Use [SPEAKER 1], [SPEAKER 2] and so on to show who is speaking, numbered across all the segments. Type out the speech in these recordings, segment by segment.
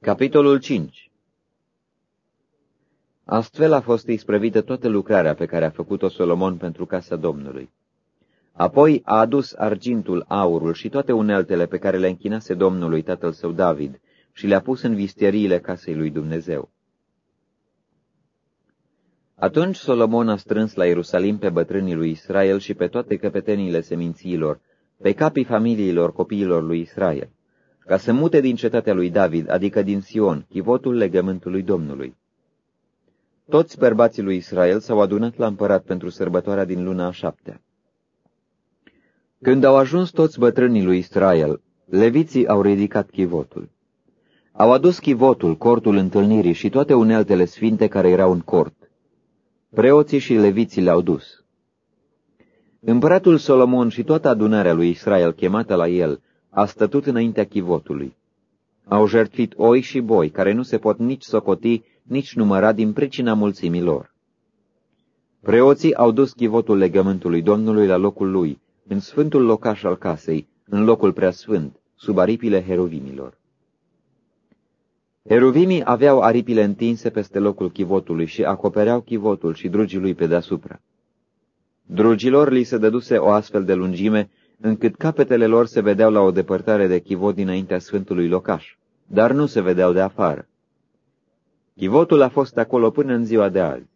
[SPEAKER 1] Capitolul 5 Astfel a fost isprăvită toată lucrarea pe care a făcut-o Solomon pentru casa Domnului. Apoi a adus argintul, aurul și toate uneltele pe care le închinase Domnului tatăl său David și le-a pus în visteriile casei lui Dumnezeu. Atunci Solomon a strâns la Ierusalim pe bătrânii lui Israel și pe toate căpeteniile semințiilor, pe capii familiilor copiilor lui Israel ca să mute din cetatea lui David, adică din Sion, chivotul legământului Domnului. Toți bărbații lui Israel s-au adunat la împărat pentru sărbătoarea din luna a șaptea. Când au ajuns toți bătrânii lui Israel, leviții au ridicat chivotul. Au adus chivotul, cortul întâlnirii și toate uneltele sfinte care erau în cort. Preoții și leviții le-au dus. Împăratul Solomon și toată adunarea lui Israel chemată la el a stătut înaintea chivotului. Au jertfit oi și boi, care nu se pot nici socoti, nici număra din pricina mulțimii lor. Preoții au dus chivotul legământului Domnului la locul lui, în sfântul locaș al casei, în locul preasfânt, sub aripile heruvimilor. Heruvimii aveau aripile întinse peste locul chivotului și acopereau chivotul și drugii lui pe deasupra. Drugilor li se dăduse o astfel de lungime încât capetele lor se vedeau la o depărtare de chivot dinaintea Sfântului Locaș, dar nu se vedeau de afară. Chivotul a fost acolo până în ziua de azi.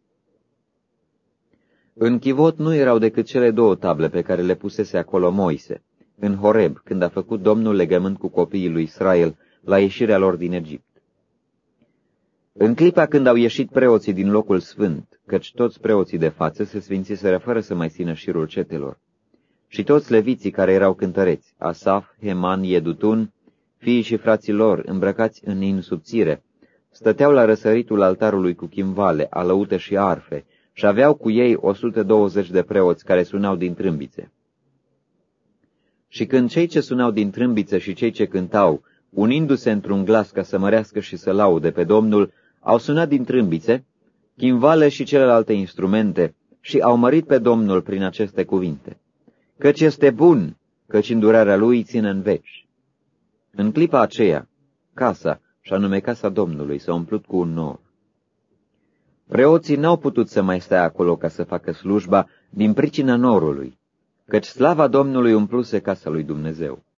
[SPEAKER 1] În chivot nu erau decât cele două table pe care le pusese acolo Moise, în Horeb, când a făcut Domnul legământ cu copiii lui Israel la ieșirea lor din Egipt. În clipa când au ieșit preoții din locul sfânt, căci toți preoții de față se sfințiseră fără să mai țină șirul cetelor, și toți leviții care erau cântăreți, Asaf, Heman, Iedutun, fiii și frații lor, îmbrăcați în in subțire, stăteau la răsăritul altarului cu chimvale, alăute și arfe, și aveau cu ei 120 de preoți care sunau din trâmbițe. Și când cei ce sunau din trâmbițe și cei ce cântau, unindu-se într-un glas ca să mărească și să laude pe Domnul, au sunat din trâmbițe, chimvale și celelalte instrumente, și au mărit pe Domnul prin aceste cuvinte căci este bun, căci îndurarea lui ține în veci. În clipa aceea, casa, și anume casa Domnului, s-a umplut cu un nor. Preoții n-au putut să mai stea acolo ca să facă slujba din pricina norului, căci slava Domnului umpluse casa lui Dumnezeu.